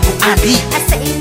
Abu Abi. I say